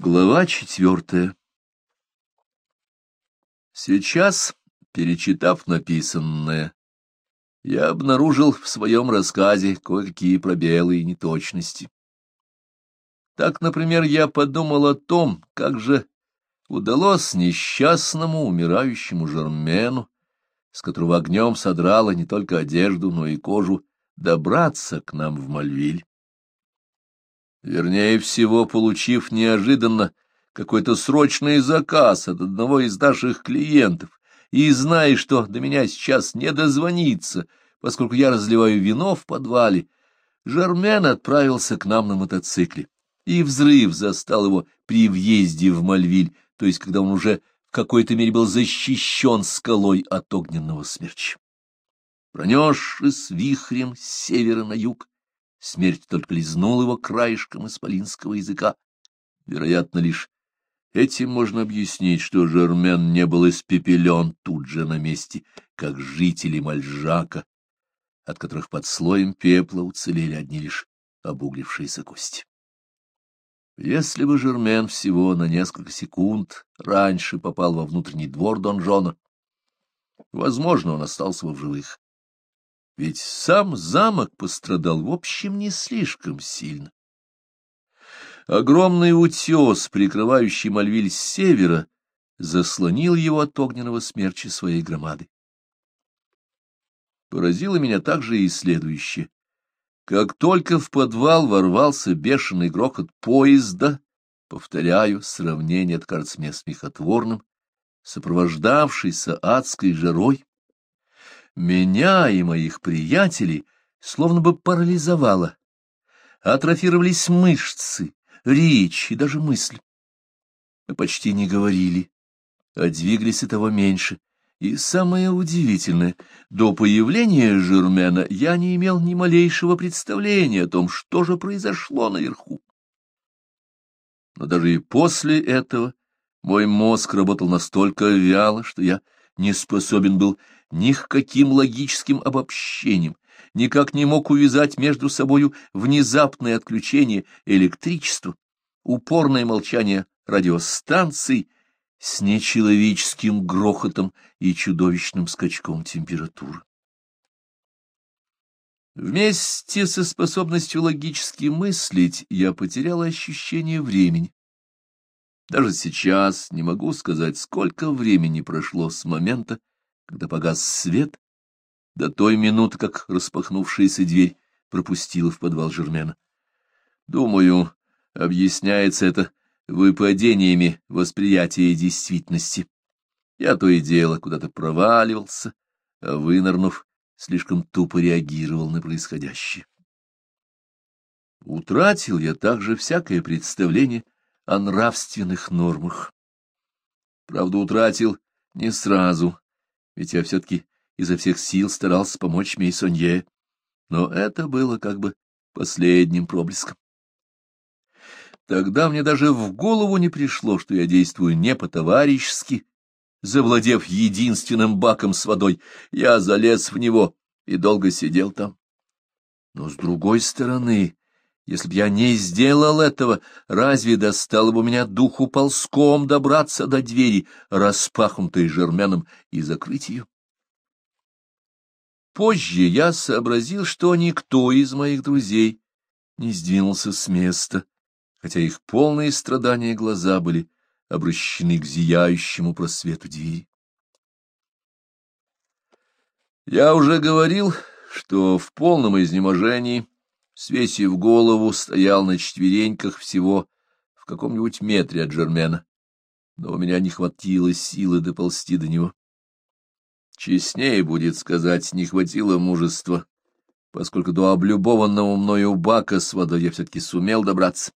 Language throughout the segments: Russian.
Глава четвертая Сейчас, перечитав написанное, я обнаружил в своем рассказе кое-какие пробелы и неточности. Так, например, я подумал о том, как же удалось несчастному умирающему Жермену, с которого огнем содрала не только одежду, но и кожу, добраться к нам в Мальвиль. Вернее всего, получив неожиданно какой-то срочный заказ от одного из наших клиентов, и зная, что до меня сейчас не дозвониться, поскольку я разливаю вино в подвале, Жермен отправился к нам на мотоцикле, и взрыв застал его при въезде в Мальвиль, то есть когда он уже в какой-то мере был защищен скалой от огненного смерча. Пронесшись вихрем с севера на юг, Смерть только лизнула его краешком исполинского языка. Вероятно, лишь этим можно объяснить, что Жермен не был испепелен тут же на месте, как жители Мальжака, от которых под слоем пепла уцелели одни лишь обуглившиеся кости. Если бы Жермен всего на несколько секунд раньше попал во внутренний двор донжона, возможно, он остался бы в живых ведь сам замок пострадал, в общем, не слишком сильно. Огромный утес, прикрывающий Мальвиль с севера, заслонил его от огненного смерча своей громады. Поразило меня также и следующее. Как только в подвал ворвался бешеный грохот поезда, повторяю, сравнение от мне смехотворным, сопровождавшийся адской жарой, меня и моих приятелей словно бы парализовало. Атрофировались мышцы, речь и даже мысль. Мы почти не говорили, а двигались этого меньше. И самое удивительное, до появления Жермена я не имел ни малейшего представления о том, что же произошло наверху. Но даже и после этого мой мозг работал настолько вяло, что я не способен был ни к каким логическим обобщениям, никак не мог увязать между собою внезапное отключение электричества, упорное молчание радиостанций с нечеловеческим грохотом и чудовищным скачком температуры. Вместе со способностью логически мыслить я потерял ощущение времени. Даже сейчас не могу сказать, сколько времени прошло с момента, когда погас свет, до той минуты, как распахнувшаяся дверь пропустила в подвал Жермена. Думаю, объясняется это выпадениями восприятия действительности. Я то и дело куда-то проваливался, а вынырнув, слишком тупо реагировал на происходящее. Утратил я также всякое представление о нравственных нормах. Правда, утратил не сразу, ведь я все-таки изо всех сил старался помочь Мейсонье, но это было как бы последним проблеском. Тогда мне даже в голову не пришло, что я действую не по-товарищески. Завладев единственным баком с водой, я залез в него и долго сидел там. Но, с другой стороны, если б я не сделал этого, разве достало бы меня духу ползком добраться до двери, распахнутой жерменом, и закрыть ее? Позже я сообразил, что никто из моих друзей не сдвинулся с места, хотя их полные страдания глаза были обращены к зияющему просвету двери. Я уже говорил, что в полном изнеможении свесив голову, стоял на четвереньках всего в каком-нибудь метре от Джермена, Но у меня не хватило силы доползти до него. Честнее будет сказать, не хватило мужества, поскольку до облюбованного мною бака с водой я все-таки сумел добраться.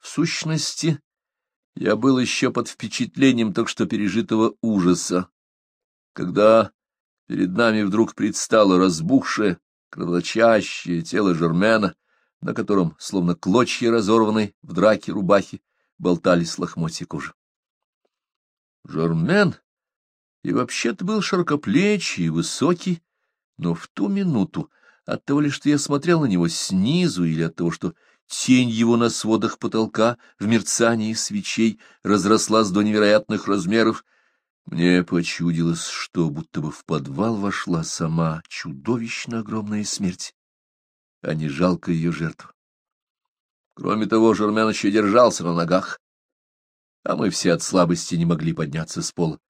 В сущности, я был еще под впечатлением только что пережитого ужаса, когда перед нами вдруг предстало разбухшее, кровоточащее тело Жермена, на котором, словно клочья разорванной в драке рубахи, болтались лохмотья кожи. Жермен и вообще-то был широкоплечий и высокий, но в ту минуту, от того лишь, что я смотрел на него снизу, или от того, что тень его на сводах потолка в мерцании свечей разрослась до невероятных размеров, — мне почудилось, что будто бы в подвал вошла сама чудовищно огромная смерть, а не жалко ее жертва. Кроме того, Жермен еще держался на ногах, а мы все от слабости не могли подняться с пола.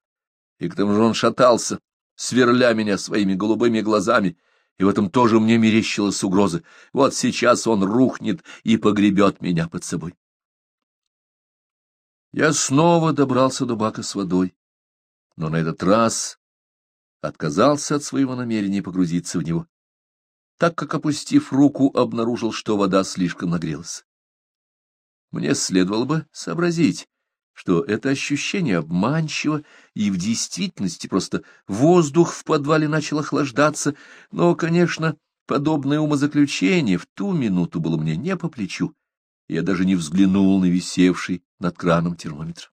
И к тому же он шатался, сверля меня своими голубыми глазами, и в этом тоже мне мерещилась угроза. Вот сейчас он рухнет и погребет меня под собой. Я снова добрался до бака с водой но на этот раз отказался от своего намерения погрузиться в него, так как, опустив руку, обнаружил, что вода слишком нагрелась. Мне следовало бы сообразить, что это ощущение обманчиво, и в действительности просто воздух в подвале начал охлаждаться, но, конечно, подобное умозаключение в ту минуту было мне не по плечу, я даже не взглянул на висевший над краном термометр.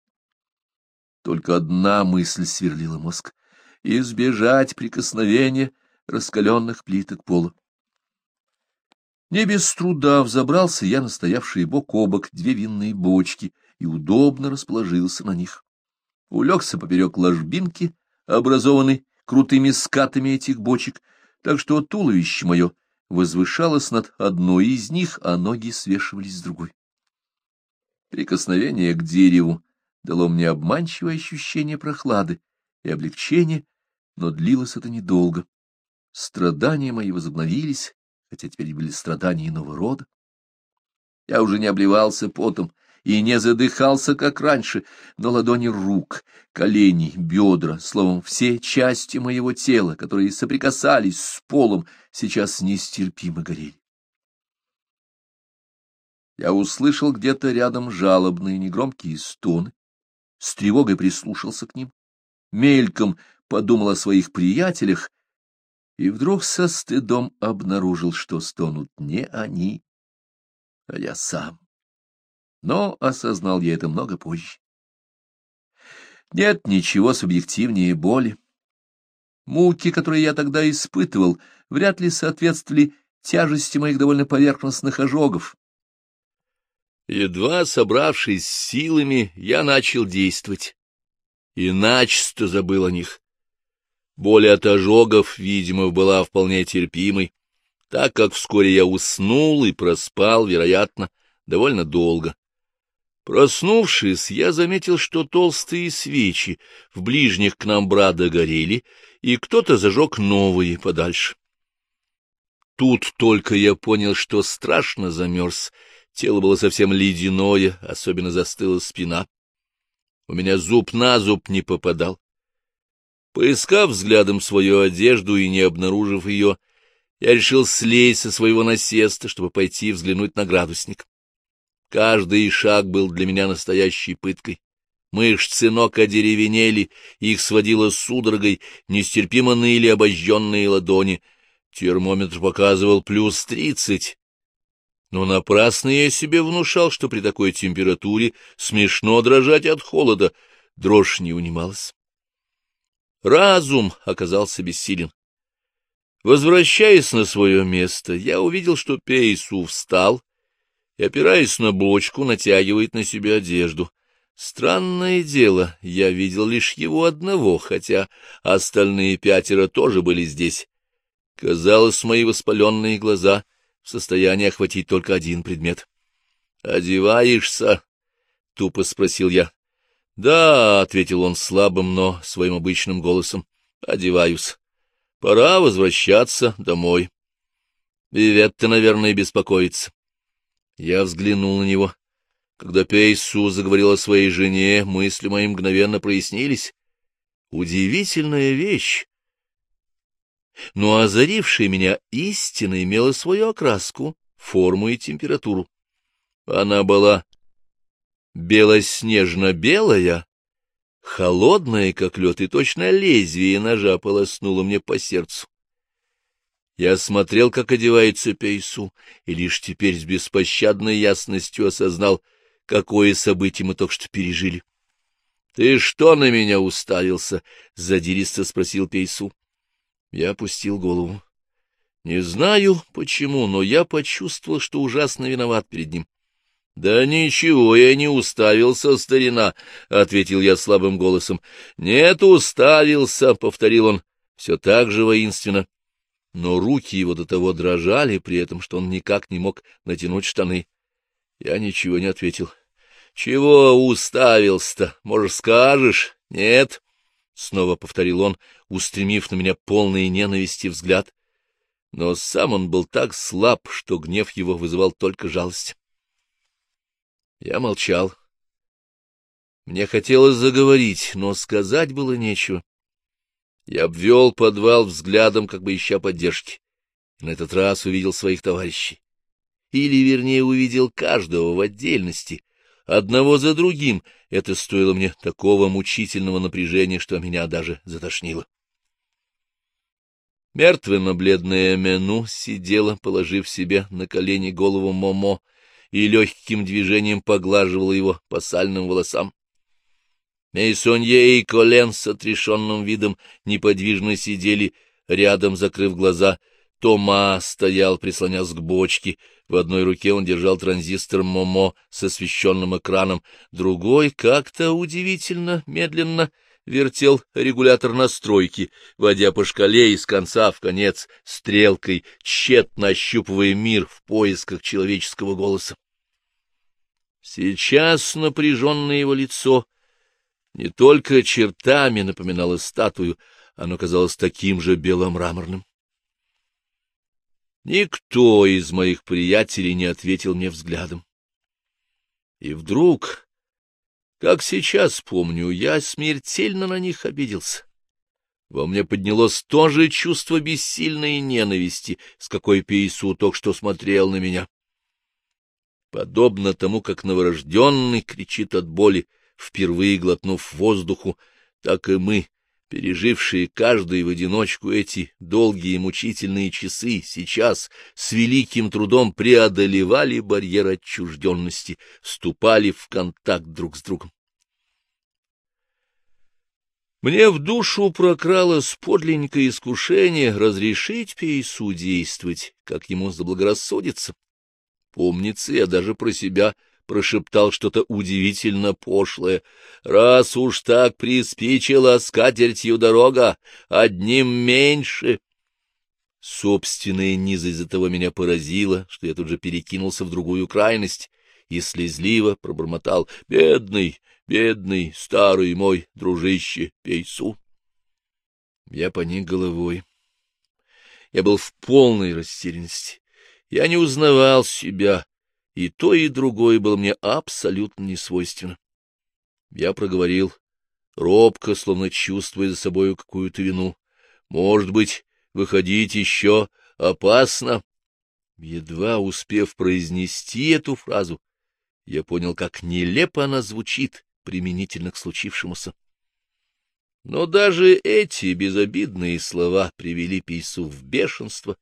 Только одна мысль сверлила мозг — избежать прикосновения раскаленных плиток пола. Не без труда взобрался я на стоявшие бок о бок две винные бочки и удобно расположился на них. Улегся поперек ложбинки, образованной крутыми скатами этих бочек, так что туловище мое возвышалось над одной из них, а ноги свешивались с другой. Прикосновение к дереву дало мне обманчивое ощущение прохлады и облегчения, но длилось это недолго. Страдания мои возобновились, хотя теперь были страдания иного рода. Я уже не обливался потом и не задыхался, как раньше, но ладони рук, колени, бедра, словом, все части моего тела, которые соприкасались с полом, сейчас нестерпимо горели. Я услышал где-то рядом жалобные негромкие стоны, с тревогой прислушался к ним, мельком подумал о своих приятелях и вдруг со стыдом обнаружил, что стонут не они, а я сам. Но осознал я это много позже. Нет ничего субъективнее боли. Муки, которые я тогда испытывал, вряд ли соответствовали тяжести моих довольно поверхностных ожогов, Едва собравшись силами, я начал действовать. И начисто забыл о них. Боль от ожогов, видимо, была вполне терпимой, так как вскоре я уснул и проспал, вероятно, довольно долго. Проснувшись, я заметил, что толстые свечи в ближних к нам брада горели, и кто-то зажег новые подальше. Тут только я понял, что страшно замерз — Тело было совсем ледяное, особенно застыла спина. У меня зуб на зуб не попадал. Поискав взглядом свою одежду и не обнаружив ее, я решил слезть со своего насеста, чтобы пойти взглянуть на градусник. Каждый шаг был для меня настоящей пыткой. Мышцы ног одеревенели, их сводило судорогой, нестерпимо ныли обожженные ладони. Термометр показывал плюс тридцать, но напрасно я себе внушал, что при такой температуре смешно дрожать от холода, дрожь не унималась. Разум оказался бессилен. Возвращаясь на свое место, я увидел, что Пейсу встал и, опираясь на бочку, натягивает на себя одежду. Странное дело, я видел лишь его одного, хотя остальные пятеро тоже были здесь. Казалось, мои воспаленные глаза в состоянии охватить только один предмет. «Одеваешься?» — тупо спросил я. «Да», — ответил он слабым, но своим обычным голосом, — «одеваюсь. Пора возвращаться домой». «Виветта, наверное, беспокоится». Я взглянул на него. Когда Пейсу заговорил о своей жене, мысли мои мгновенно прояснились. Удивительная вещь но озарившая меня истина имела свою окраску, форму и температуру. Она была белоснежно-белая, холодная, как лед, и точно лезвие ножа полоснуло мне по сердцу. Я смотрел, как одевается Пейсу, и лишь теперь с беспощадной ясностью осознал, какое событие мы только что пережили. — Ты что на меня уставился? — задиристо спросил Пейсу. Я опустил голову. Не знаю почему, но я почувствовал, что ужасно виноват перед ним. — Да ничего, я не уставился, старина, — ответил я слабым голосом. — Нет, уставился, — повторил он, все так же воинственно. Но руки его до того дрожали при этом, что он никак не мог натянуть штаны. Я ничего не ответил. — Чего уставился-то? Может, скажешь? — Нет, — снова повторил он, устремив на меня полный ненависти взгляд, но сам он был так слаб, что гнев его вызывал только жалость. Я молчал. Мне хотелось заговорить, но сказать было нечего. Я обвел подвал взглядом, как бы ища поддержки. На этот раз увидел своих товарищей. Или, вернее, увидел каждого в отдельности — одного за другим. Это стоило мне такого мучительного напряжения, что меня даже затошнило. Мертвенно-бледная Мину сидела, положив себе на колени голову Момо, и легким движением поглаживала его по сальным волосам. Мейсонье и Колен с отрешенным видом неподвижно сидели, рядом закрыв глаза. Тома стоял, прислонясь к бочке. В одной руке он держал транзистор Момо с освещенным экраном, другой как-то удивительно медленно — вертел регулятор настройки, водя по шкале из конца в конец стрелкой, тщетно ощупывая мир в поисках человеческого голоса. Сейчас напряженное его лицо не только чертами напоминало статую, оно казалось таким же беломраморным. Никто из моих приятелей не ответил мне взглядом. И вдруг как сейчас помню, я смертельно на них обиделся. Во мне поднялось то же чувство бессильной ненависти, с какой Пейсу только что смотрел на меня. Подобно тому, как новорожденный кричит от боли, впервые глотнув воздуху, так и мы пережившие каждый в одиночку эти долгие мучительные часы, сейчас с великим трудом преодолевали барьер отчужденности, вступали в контакт друг с другом. Мне в душу прокралось подлинненькое искушение разрешить Пейсу действовать, как ему заблагорассудится. Помнится, я даже про себя прошептал что-то удивительно пошлое. «Раз уж так приспичило, скатертью дорога, одним меньше!» Собственная низость за того меня поразила, что я тут же перекинулся в другую крайность и слезливо пробормотал «Бедный, бедный, старый мой дружище Пейсу!» Я поник головой. Я был в полной растерянности. Я не узнавал себя и то, и другое было мне абсолютно несвойственно. Я проговорил, робко, словно чувствуя за собою какую-то вину. «Может быть, выходить еще опасно?» Едва успев произнести эту фразу, я понял, как нелепо она звучит применительно к случившемуся. Но даже эти безобидные слова привели пейсу в бешенство.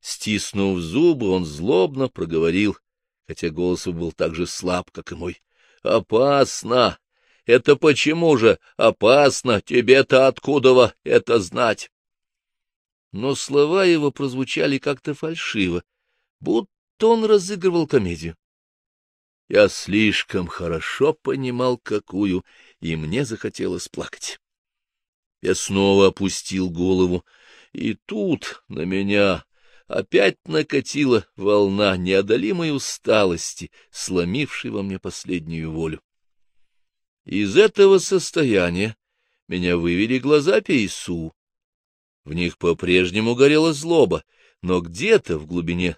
Стиснув зубы, он злобно проговорил — хотя голос был так же слаб, как и мой. — Опасно! Это почему же опасно? Тебе-то откуда это знать? Но слова его прозвучали как-то фальшиво, будто он разыгрывал комедию. Я слишком хорошо понимал, какую, и мне захотелось плакать. Я снова опустил голову, и тут на меня опять накатила волна неодолимой усталости, сломившей во мне последнюю волю. Из этого состояния меня вывели глаза Пейсу. В них по-прежнему горела злоба, но где-то в глубине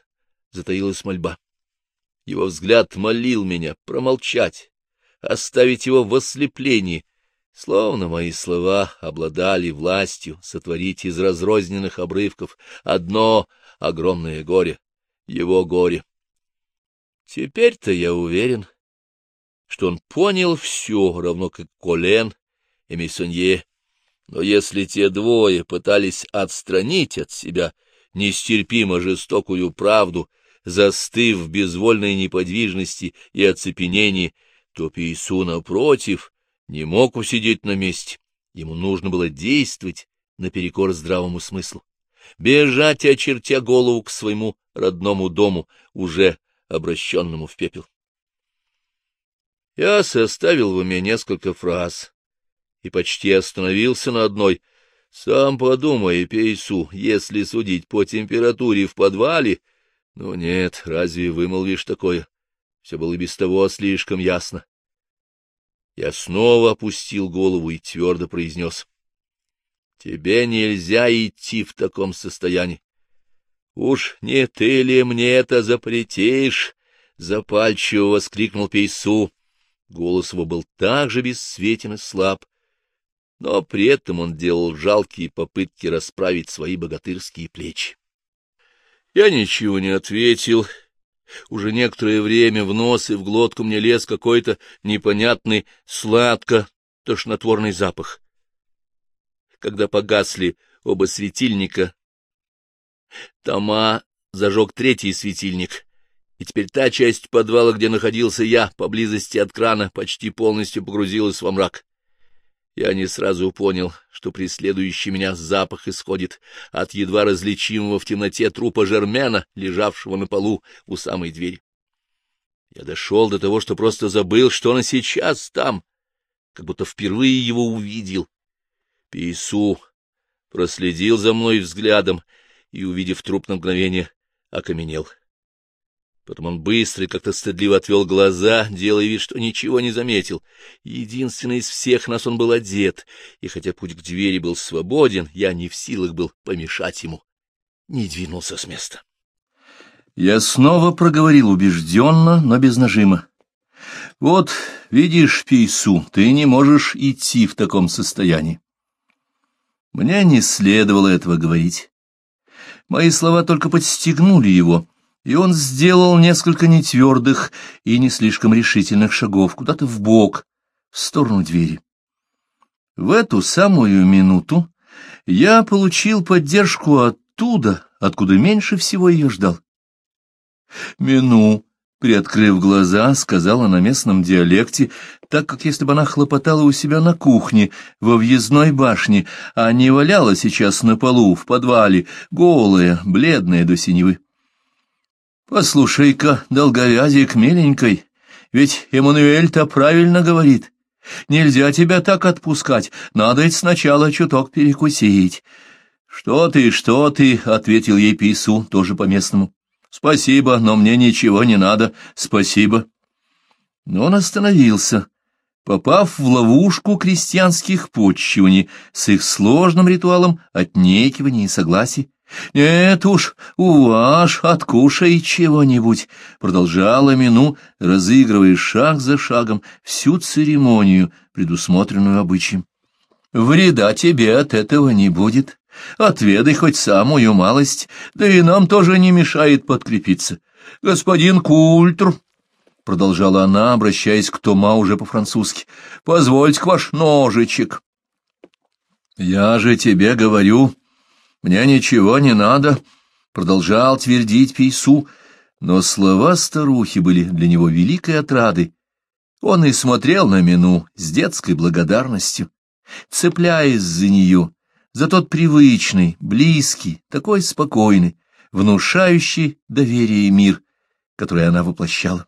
затаилась мольба. Его взгляд молил меня промолчать, оставить его в ослеплении, словно мои слова обладали властью сотворить из разрозненных обрывков одно — огромное горе, его горе. Теперь-то я уверен, что он понял все, равно как Колен и Мессонье. Но если те двое пытались отстранить от себя нестерпимо жестокую правду, застыв в безвольной неподвижности и оцепенении, то Пейсу, напротив, не мог усидеть на месте. Ему нужно было действовать наперекор здравому смыслу бежать, очертя голову к своему родному дому, уже обращенному в пепел. Я составил в уме несколько фраз и почти остановился на одной. Сам подумай, Пейсу, если судить по температуре в подвале... Ну нет, разве вымолвишь такое? Все было без того слишком ясно. Я снова опустил голову и твердо произнес. Тебе нельзя идти в таком состоянии. Уж не ты ли мне это запретишь? Запальчиво воскликнул Пейсу. Голос его был так же бесцветен и слаб, но при этом он делал жалкие попытки расправить свои богатырские плечи. Я ничего не ответил. Уже некоторое время в нос и в глотку мне лез какой-то непонятный сладко-тошнотворный запах когда погасли оба светильника. Тома зажег третий светильник, и теперь та часть подвала, где находился я, поблизости от крана, почти полностью погрузилась во мрак. Я не сразу понял, что преследующий меня запах исходит от едва различимого в темноте трупа Жермена, лежавшего на полу у самой двери. Я дошел до того, что просто забыл, что он сейчас там, как будто впервые его увидел. Пису проследил за мной взглядом и, увидев труп на мгновение, окаменел. Потом он быстро и как-то стыдливо отвел глаза, делая вид, что ничего не заметил. Единственный из всех нас он был одет, и хотя путь к двери был свободен, я не в силах был помешать ему. Не двинулся с места. Я снова проговорил убежденно, но без нажима. — Вот, видишь, Пейсу, ты не можешь идти в таком состоянии. Мне не следовало этого говорить. Мои слова только подстегнули его, и он сделал несколько нетвердых и не слишком решительных шагов куда-то вбок, в сторону двери. В эту самую минуту я получил поддержку оттуда, откуда меньше всего ее ждал. Мину, приоткрыв глаза, сказала на местном диалекте, так как если бы она хлопотала у себя на кухне, во въездной башне, а не валяла сейчас на полу, в подвале, голая, бледная до синевы. «Послушай-ка, долговязик миленькой, ведь Эммануэль-то правильно говорит. Нельзя тебя так отпускать, надо ведь сначала чуток перекусить». «Что ты, что ты?» — ответил ей Пису, тоже по-местному. «Спасибо, но мне ничего не надо. Спасибо». Но он остановился, Попав в ловушку крестьянских почиваний с их сложным ритуалом отнекивания и согласий, «Нет уж, уваж, откушай чего-нибудь», — продолжала Мину, разыгрывая шаг за шагом всю церемонию, предусмотренную обычаем. «Вреда тебе от этого не будет. Отведай хоть самую малость, да и нам тоже не мешает подкрепиться. Господин Культур. — продолжала она, обращаясь к Тома уже по-французски. — Позвольте к ваш ножичек. — Я же тебе говорю, мне ничего не надо, — продолжал твердить Пейсу, но слова старухи были для него великой отрадой. Он и смотрел на Мину с детской благодарностью, цепляясь за нее, за тот привычный, близкий, такой спокойный, внушающий доверие мир, который она воплощала.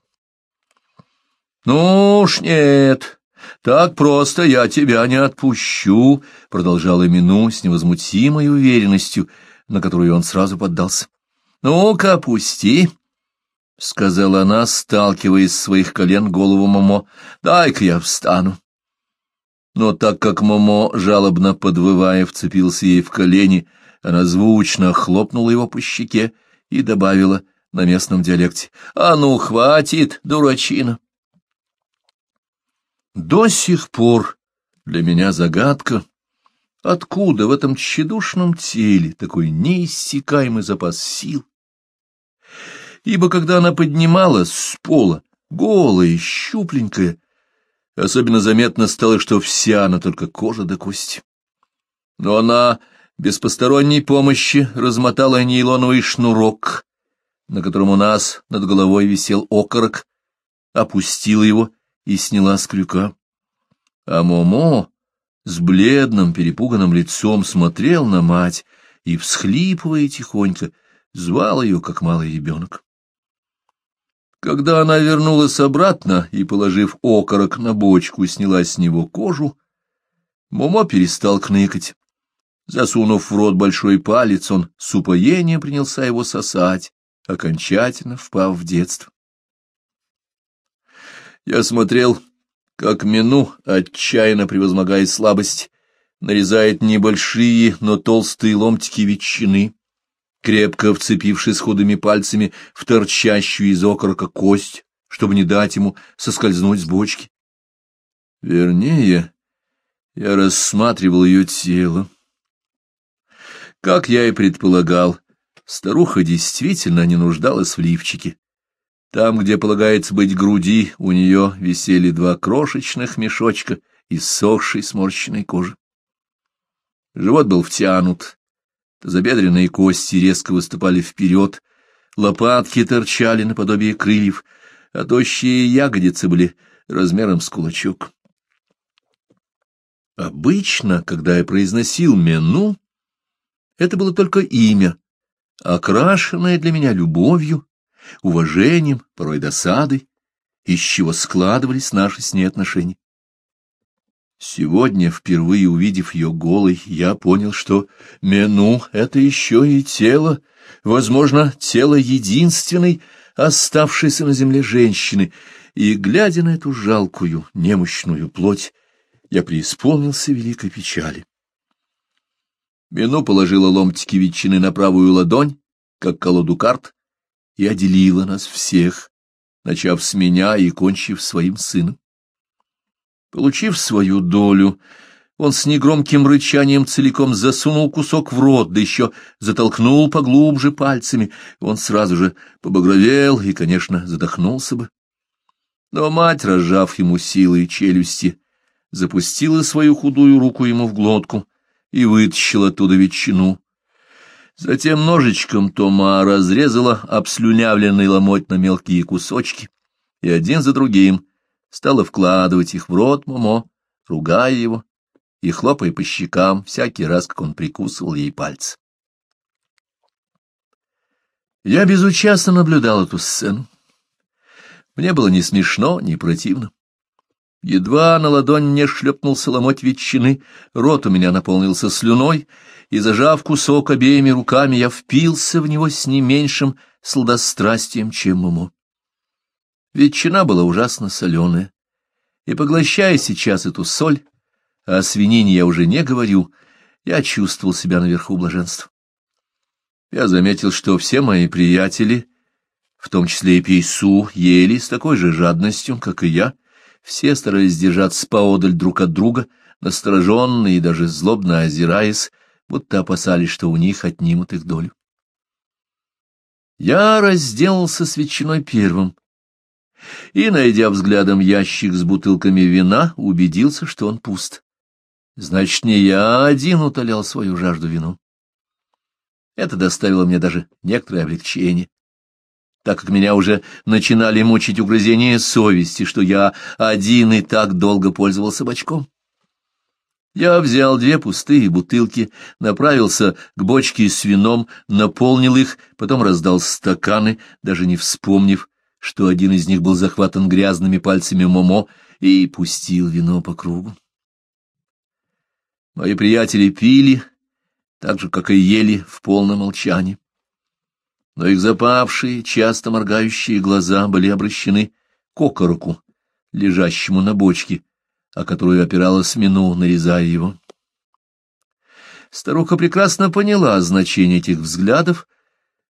Ну уж нет, так просто я тебя не отпущу, продолжала Мину с невозмутимой уверенностью, на которую он сразу поддался. Ну-ка, пусти, сказала она, сталкивая со своих колен голову Момо. Дай-ка я встану. Но так как Момо, жалобно подвывая, вцепился ей в колени, она звучно хлопнула его по щеке и добавила на местном диалекте. — А ну, хватит, дурачина! До сих пор для меня загадка, откуда в этом тщедушном теле такой неиссякаемый запас сил. Ибо когда она поднималась с пола, голая, щупленькая, особенно заметно стало, что вся она только кожа до кости. Но она без посторонней помощи размотала нейлоновый шнурок, на котором у нас над головой висел окорок, опустила его — и сняла с крюка. А Момо с бледным перепуганным лицом смотрел на мать и, всхлипывая тихонько, звал ее, как малый ребенок. Когда она вернулась обратно и, положив окорок на бочку, сняла с него кожу, Момо перестал хныкать. Засунув в рот большой палец, он с упоением принялся его сосать, окончательно впав в детство. Я смотрел, как Мину, отчаянно превозмогая слабость, нарезает небольшие, но толстые ломтики ветчины, крепко вцепившись худыми пальцами в торчащую из окорока кость, чтобы не дать ему соскользнуть с бочки. Вернее, я рассматривал ее тело. Как я и предполагал, старуха действительно не нуждалась в лифчике. Там, где полагается быть груди, у нее висели два крошечных мешочка из сохшей сморщенной кожи. Живот был втянут, забедренные кости резко выступали вперед, лопатки торчали наподобие крыльев, а тощие ягодицы были размером с кулачок. Обычно, когда я произносил «мену», это было только имя, окрашенное для меня любовью уважением, порой досадой, из чего складывались наши с ней отношения. Сегодня, впервые увидев ее голой, я понял, что Мену — это еще и тело, возможно, тело единственной, оставшейся на земле женщины, и, глядя на эту жалкую, немощную плоть, я преисполнился великой печали. Мену положила ломтики ветчины на правую ладонь, как колоду карт, и отделила нас всех, начав с меня и кончив своим сыном. Получив свою долю, он с негромким рычанием целиком засунул кусок в рот, да еще затолкнул поглубже пальцами. Он сразу же побагровел и, конечно, задохнулся бы. Но мать, разжав ему силой челюсти, запустила свою худую руку ему в глотку и вытащила оттуда ветчину, Затем ножичком Тома разрезала обслюнявленный ломоть на мелкие кусочки и один за другим стала вкладывать их в рот Момо, ругая его и хлопая по щекам всякий раз, как он прикусывал ей пальцы. Я безучастно наблюдал эту сцену. Мне было не смешно, не противно. Едва на ладонь мне шлепнул соломоть ветчины, рот у меня наполнился слюной — и, зажав кусок обеими руками, я впился в него с не меньшим сладострастием, чем ему. Ветчина была ужасно соленая, и, поглощая сейчас эту соль, а о свинине я уже не говорю, я чувствовал себя наверху блаженства. Я заметил, что все мои приятели, в том числе и Пейсу, ели с такой же жадностью, как и я, все старались держаться поодаль друг от друга, настороженные и даже злобно озираясь, будто опасались, что у них отнимут их долю. Я разделался с ветчиной первым и, найдя взглядом ящик с бутылками вина, убедился, что он пуст. Значит, не я один утолял свою жажду вином. Это доставило мне даже некоторое облегчение, так как меня уже начинали мучить угрызения совести, что я один и так долго пользовался бочком. Я взял две пустые бутылки, направился к бочке с вином, наполнил их, потом раздал стаканы, даже не вспомнив, что один из них был захватан грязными пальцами Момо, и пустил вино по кругу. Мои приятели пили, так же, как и ели, в полном молчании. Но их запавшие, часто моргающие глаза были обращены к окороку, лежащему на бочке, о которую опиралась Мину, нарезая его. Старуха прекрасно поняла значение этих взглядов,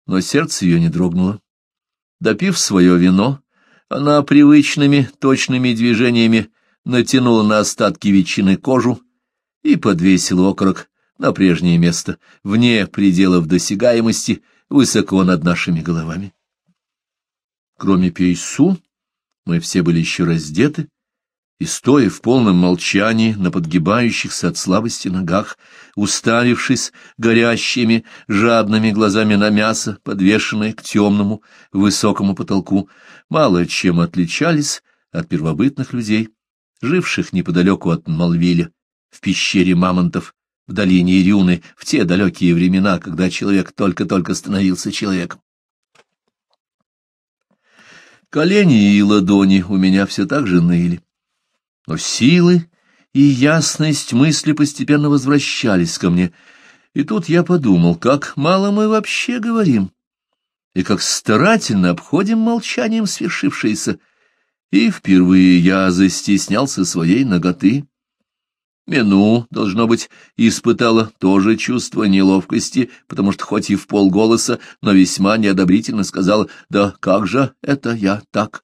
но сердце ее не дрогнуло. Допив свое вино, она привычными точными движениями натянула на остатки ветчины кожу и подвесила окорок на прежнее место, вне пределов досягаемости, высоко над нашими головами. Кроме Пейсу, мы все были еще раздеты, и, стоя в полном молчании на подгибающихся от слабости ногах, уставившись горящими, жадными глазами на мясо, подвешенное к темному, высокому потолку, мало чем отличались от первобытных людей, живших неподалеку от Малвиля, в пещере мамонтов, в долине Ирюны, в те далекие времена, когда человек только-только становился человеком. Колени и ладони у меня все так же ныли. Но силы и ясность мысли постепенно возвращались ко мне, и тут я подумал, как мало мы вообще говорим, и как старательно обходим молчанием свершившееся, и впервые я застеснялся своей ноготы. Мину, должно быть, испытала тоже чувство неловкости, потому что хоть и в полголоса, но весьма неодобрительно сказала, «Да как же это я так?»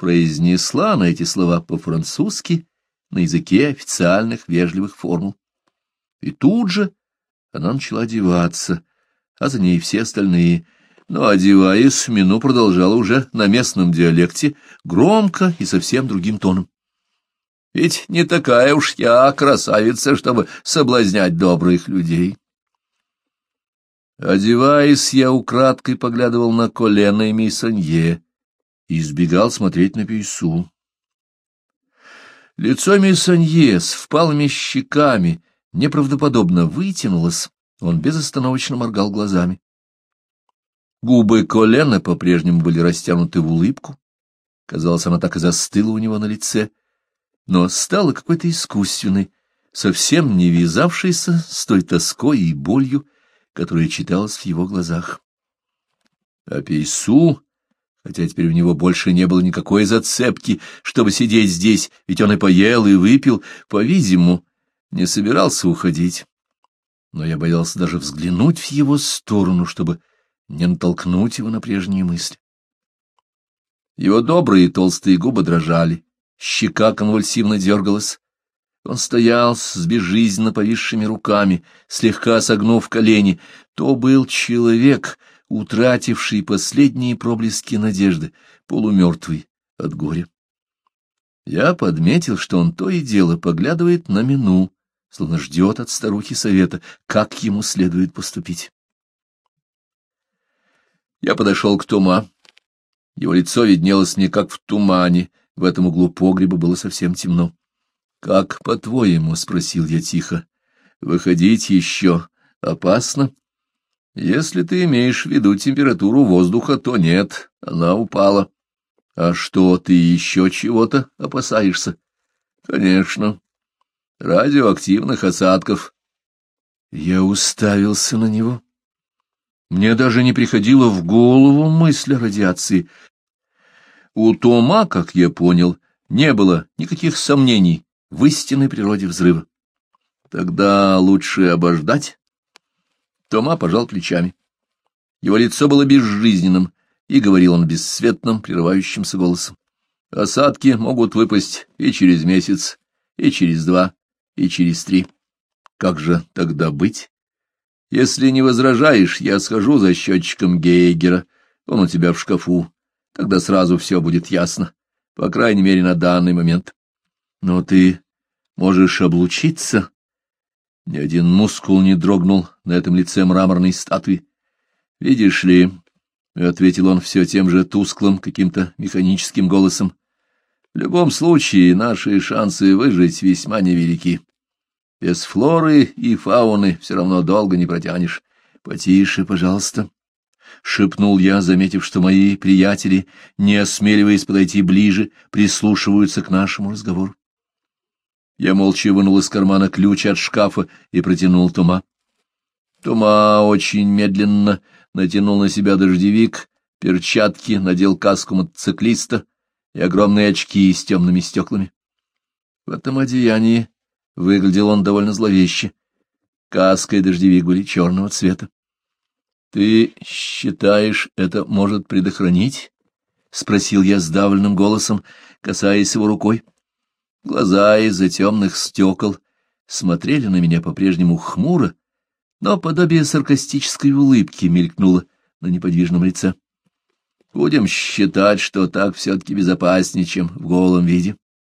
произнесла на эти слова по-французски на языке официальных вежливых формул. И тут же она начала одеваться, а за ней все остальные — но, одеваясь, Мину продолжала уже на местном диалекте, громко и совсем другим тоном. «Ведь не такая уж я красавица, чтобы соблазнять добрых людей». Одеваясь, я украдкой поглядывал на колено и мейсонье, и избегал смотреть на Пейсу. Лицо Миссаньес впалыми щеками неправдоподобно вытянулось, он безостановочно моргал глазами. Губы колена по-прежнему были растянуты в улыбку. Казалось, она так и застыла у него на лице, но стала какой-то искусственной, совсем не вязавшейся с той тоской и болью, которая читалась в его глазах. А Пейсу хотя теперь у него больше не было никакой зацепки, чтобы сидеть здесь, ведь он и поел, и выпил, по-видимому, не собирался уходить. Но я боялся даже взглянуть в его сторону, чтобы не натолкнуть его на прежние мысли. Его добрые толстые губы дрожали, щека конвульсивно дергалась. Он стоял с безжизненно повисшими руками, слегка согнув колени. То был человек, утративший последние проблески надежды, полумертвый от горя. Я подметил, что он то и дело поглядывает на мину, словно ждет от старухи совета, как ему следует поступить. Я подошел к Тома. Его лицо виднелось мне как в тумане, в этом углу погреба было совсем темно. — Как, по-твоему? — спросил я тихо. — Выходить еще опасно? Если ты имеешь в виду температуру воздуха, то нет, она упала. А что, ты еще чего-то опасаешься? Конечно, радиоактивных осадков. Я уставился на него. Мне даже не приходило в голову мысль о радиации. У Тома, как я понял, не было никаких сомнений в истинной природе взрыва. Тогда лучше обождать Тома пожал плечами. Его лицо было безжизненным, и говорил он бесцветным, прерывающимся голосом. Осадки могут выпасть и через месяц, и через два, и через три. Как же тогда быть? Если не возражаешь, я схожу за счетчиком Гейгера. Он у тебя в шкафу. Тогда сразу все будет ясно. По крайней мере, на данный момент. Но ты можешь облучиться, ни один мускул не дрогнул на этом лице мраморной статуи. — Видишь ли, — ответил он все тем же тусклым, каким-то механическим голосом, — в любом случае наши шансы выжить весьма невелики. Без флоры и фауны все равно долго не протянешь. Потише, пожалуйста. — шепнул я, заметив, что мои приятели, не осмеливаясь подойти ближе, прислушиваются к нашему разговору. Я молча вынул из кармана ключ от шкафа и протянул Тома. Тома очень медленно натянул на себя дождевик, перчатки, надел каску мотоциклиста и огромные очки с темными стеклами. В этом одеянии выглядел он довольно зловеще. Каска и дождевик были черного цвета. — Ты считаешь, это может предохранить? — спросил я сдавленным голосом, касаясь его рукой. Глаза из-за темных стекол смотрели на меня по-прежнему хмуро, но подобие саркастической улыбки мелькнуло на неподвижном лице. Будем считать, что так все-таки безопаснее, чем в голом виде.